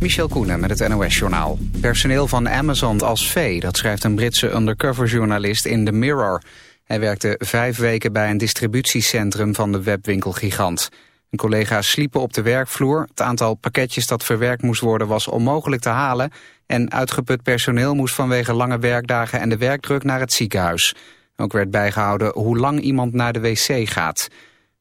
Michel Koenen met het NOS-journaal. Personeel van Amazon als vee, dat schrijft een Britse undercoverjournalist in The Mirror. Hij werkte vijf weken bij een distributiecentrum van de webwinkelgigant. Een collega's sliepen op de werkvloer. Het aantal pakketjes dat verwerkt moest worden was onmogelijk te halen... en uitgeput personeel moest vanwege lange werkdagen en de werkdruk naar het ziekenhuis. Ook werd bijgehouden hoe lang iemand naar de wc gaat.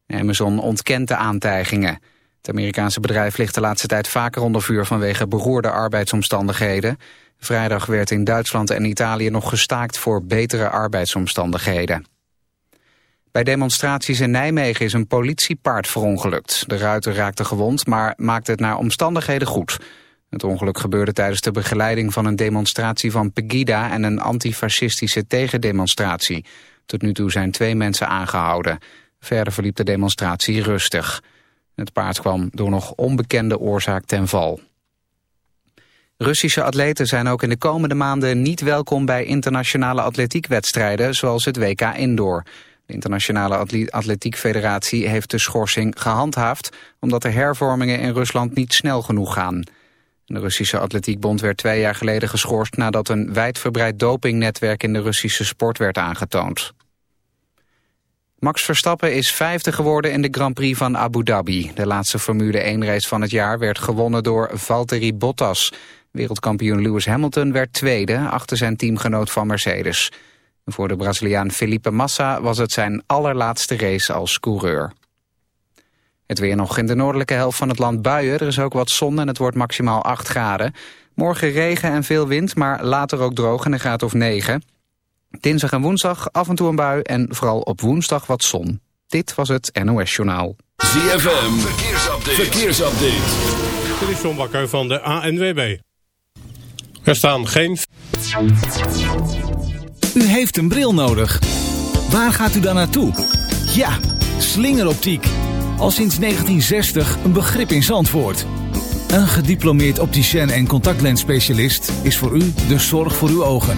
Amazon ontkent de aantijgingen. Het Amerikaanse bedrijf ligt de laatste tijd vaker onder vuur vanwege beroerde arbeidsomstandigheden. Vrijdag werd in Duitsland en Italië nog gestaakt voor betere arbeidsomstandigheden. Bij demonstraties in Nijmegen is een politiepaard verongelukt. De ruiter raakte gewond, maar maakte het naar omstandigheden goed. Het ongeluk gebeurde tijdens de begeleiding van een demonstratie van Pegida... en een antifascistische tegendemonstratie. Tot nu toe zijn twee mensen aangehouden. Verder verliep de demonstratie rustig. Het paard kwam door nog onbekende oorzaak ten val. Russische atleten zijn ook in de komende maanden niet welkom bij internationale atletiekwedstrijden zoals het WK Indoor. De Internationale Atletiek Federatie heeft de schorsing gehandhaafd omdat de hervormingen in Rusland niet snel genoeg gaan. De Russische Atletiekbond werd twee jaar geleden geschorst nadat een wijdverbreid dopingnetwerk in de Russische sport werd aangetoond. Max Verstappen is vijfde geworden in de Grand Prix van Abu Dhabi. De laatste Formule 1-race van het jaar werd gewonnen door Valtteri Bottas. Wereldkampioen Lewis Hamilton werd tweede, achter zijn teamgenoot van Mercedes. Voor de Braziliaan Felipe Massa was het zijn allerlaatste race als coureur. Het weer nog in de noordelijke helft van het land buien. Er is ook wat zon en het wordt maximaal 8 graden. Morgen regen en veel wind, maar later ook droog en een graad of 9. Dinsdag en woensdag af en toe een bui en vooral op woensdag wat zon. Dit was het NOS Journaal. ZFM, verkeersupdate. verkeersupdate. Dit is John Bakker van de ANWB. Er staan geen... U heeft een bril nodig. Waar gaat u dan naartoe? Ja, slingeroptiek. Al sinds 1960 een begrip in Zandvoort. Een gediplomeerd opticien en contactlensspecialist is voor u de zorg voor uw ogen.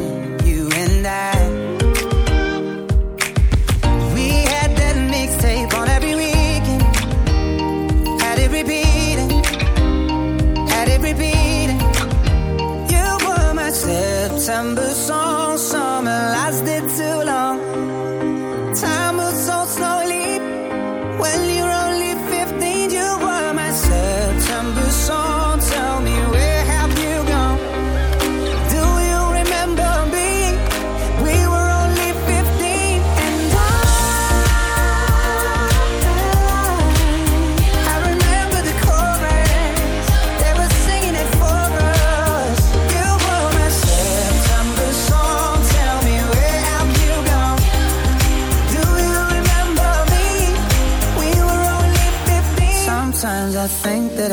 September song,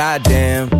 Goddamn,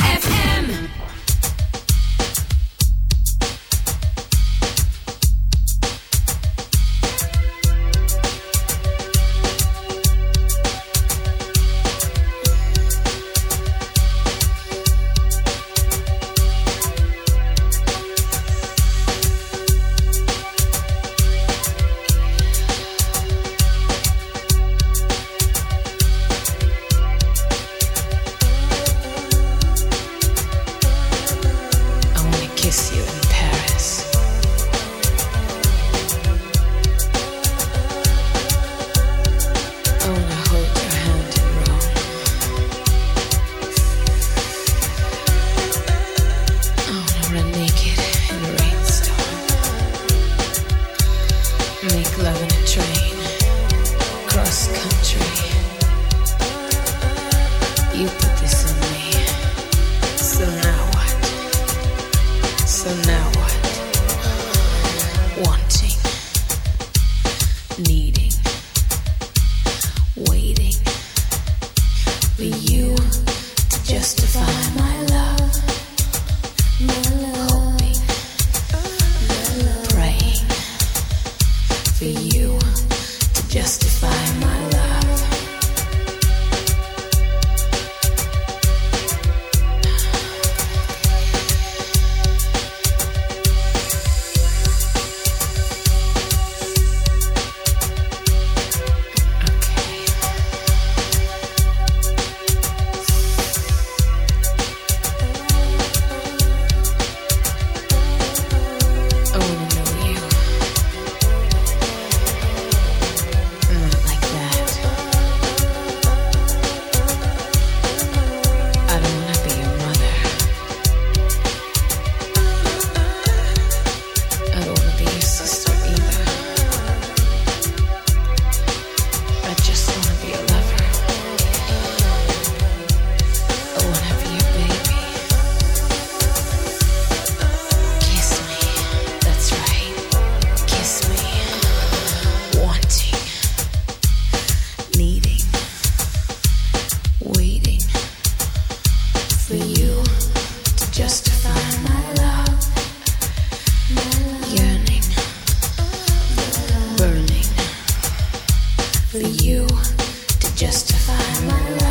for you to justify my love.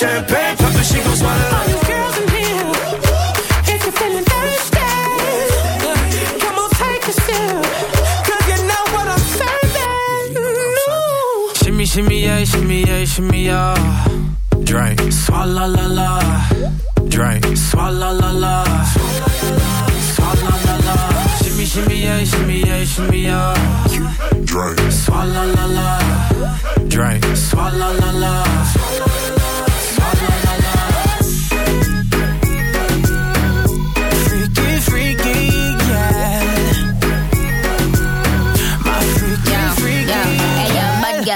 Champagne pop it, she gon' swallow. All you girls in here, if you're feeling thirsty, come on take a sip, 'cause you know what I'm serving. Shimmy, shimmy, yeah, shimmy, yeah, shimmy, yeah. Drink. Swalla la la. Drink. Swalla la la. Swalla la la. Shimmy, shimmy, yeah, shimmy, yeah, shimmy, yeah. Drink. Swalla la la. Drink. Swalla la la.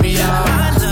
me out.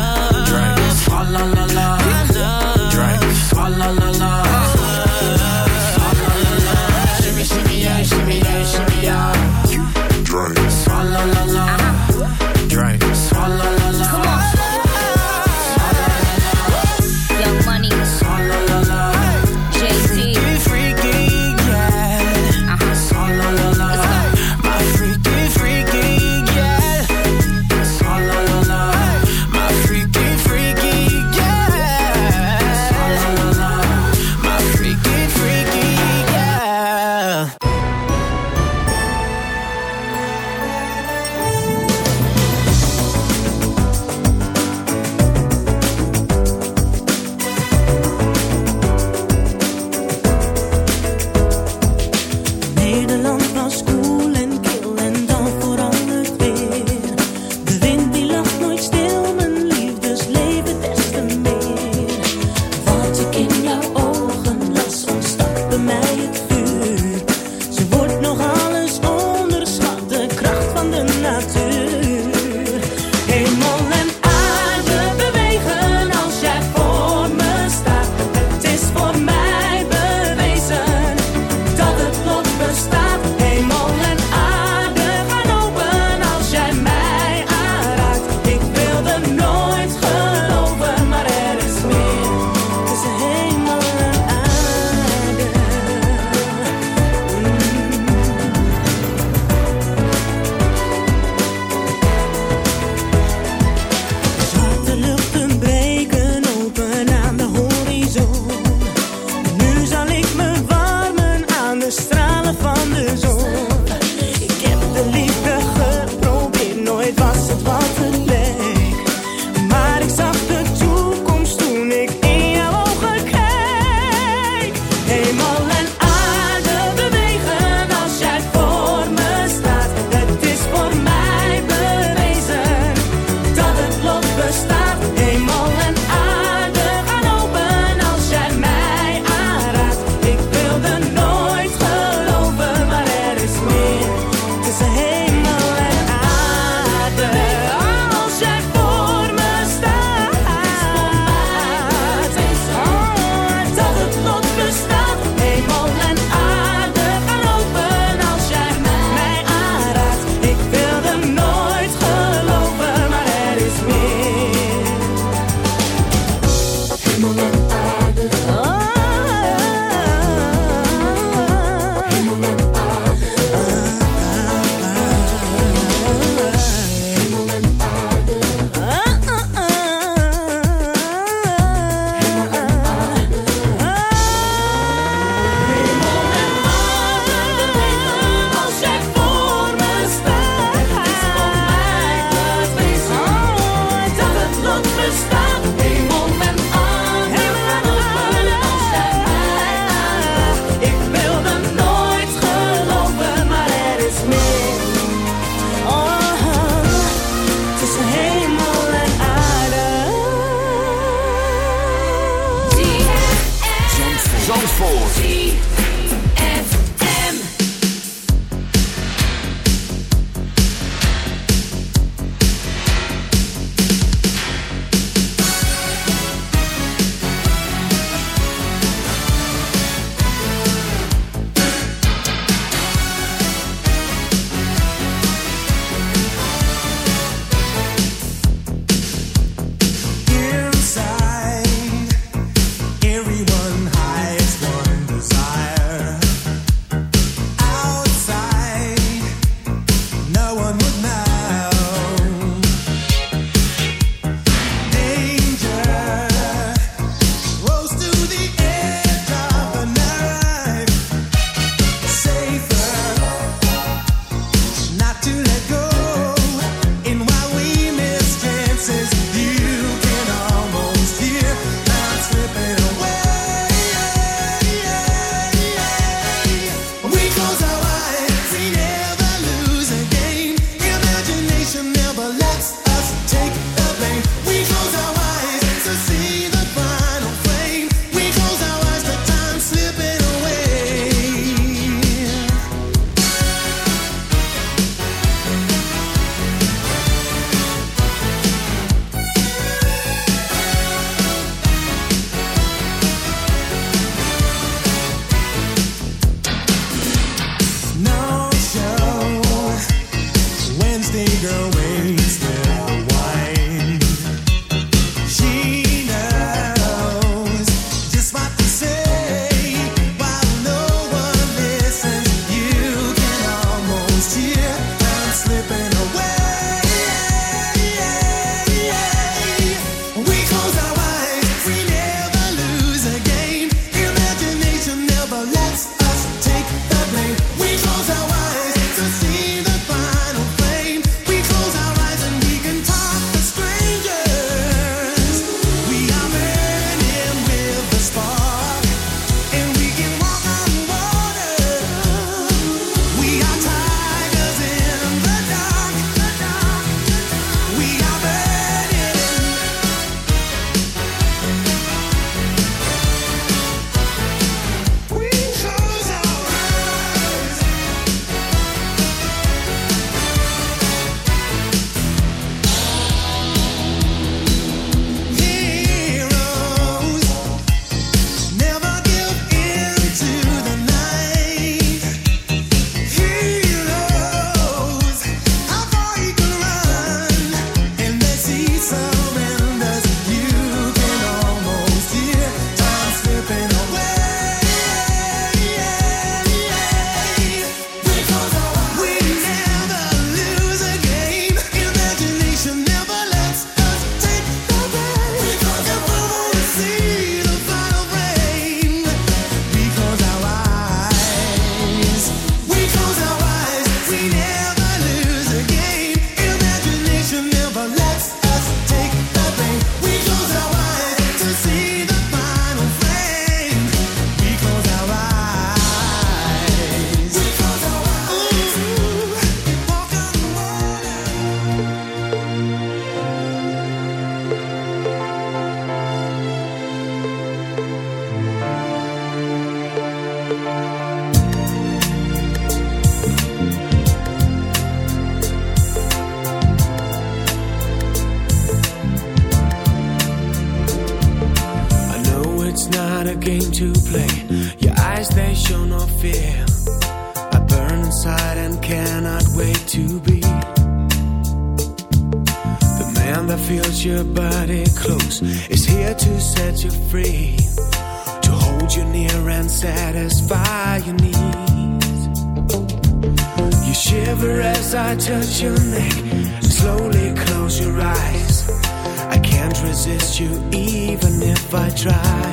Resist you even if I try.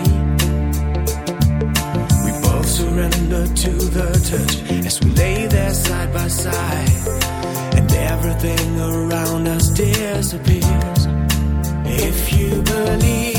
We both surrender to the touch as we lay there side by side. And everything around us disappears. If you believe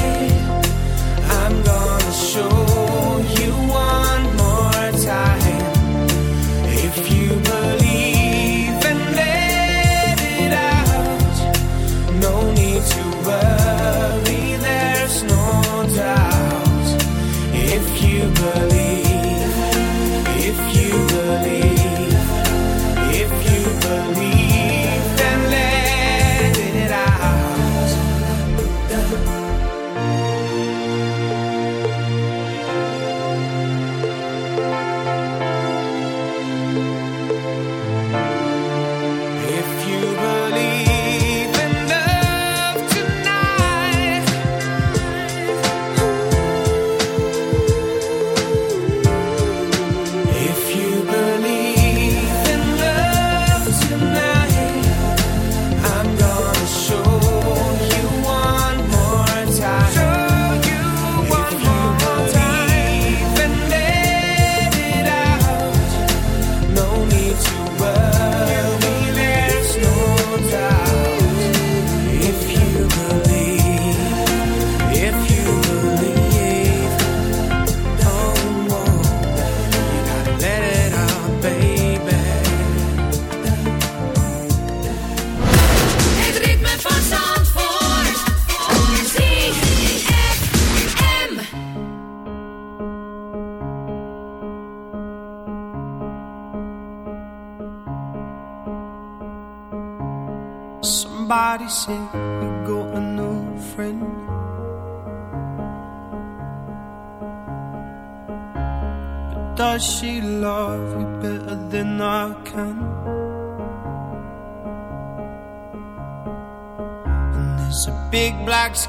you believe,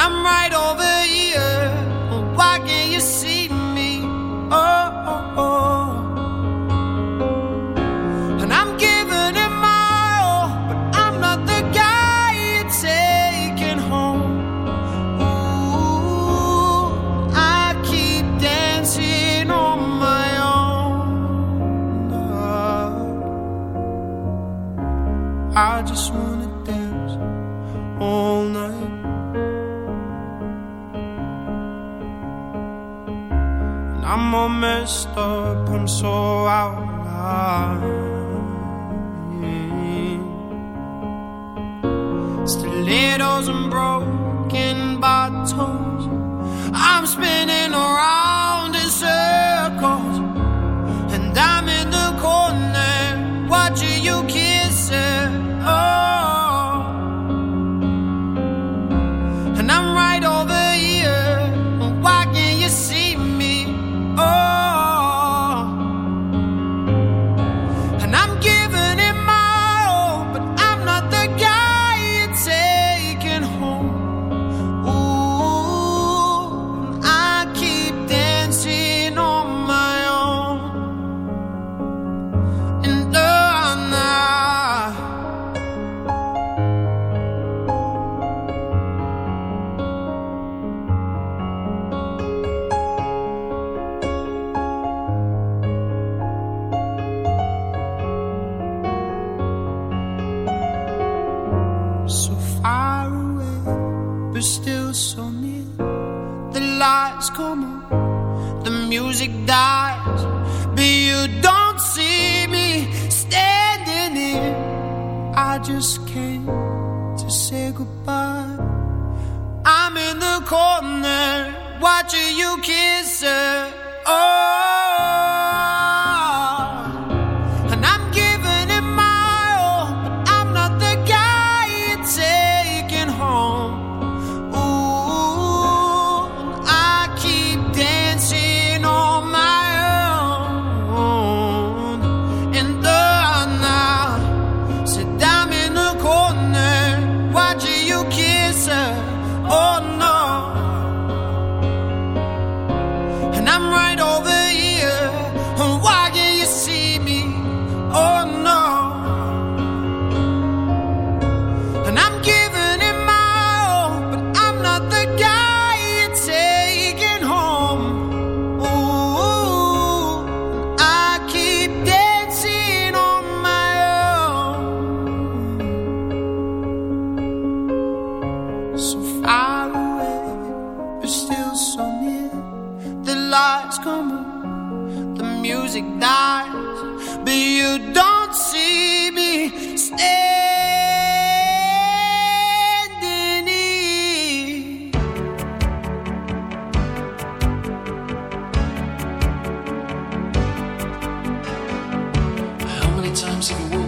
I'm right over here. Why can't you see me? Oh, I'm spinning around many times have you woken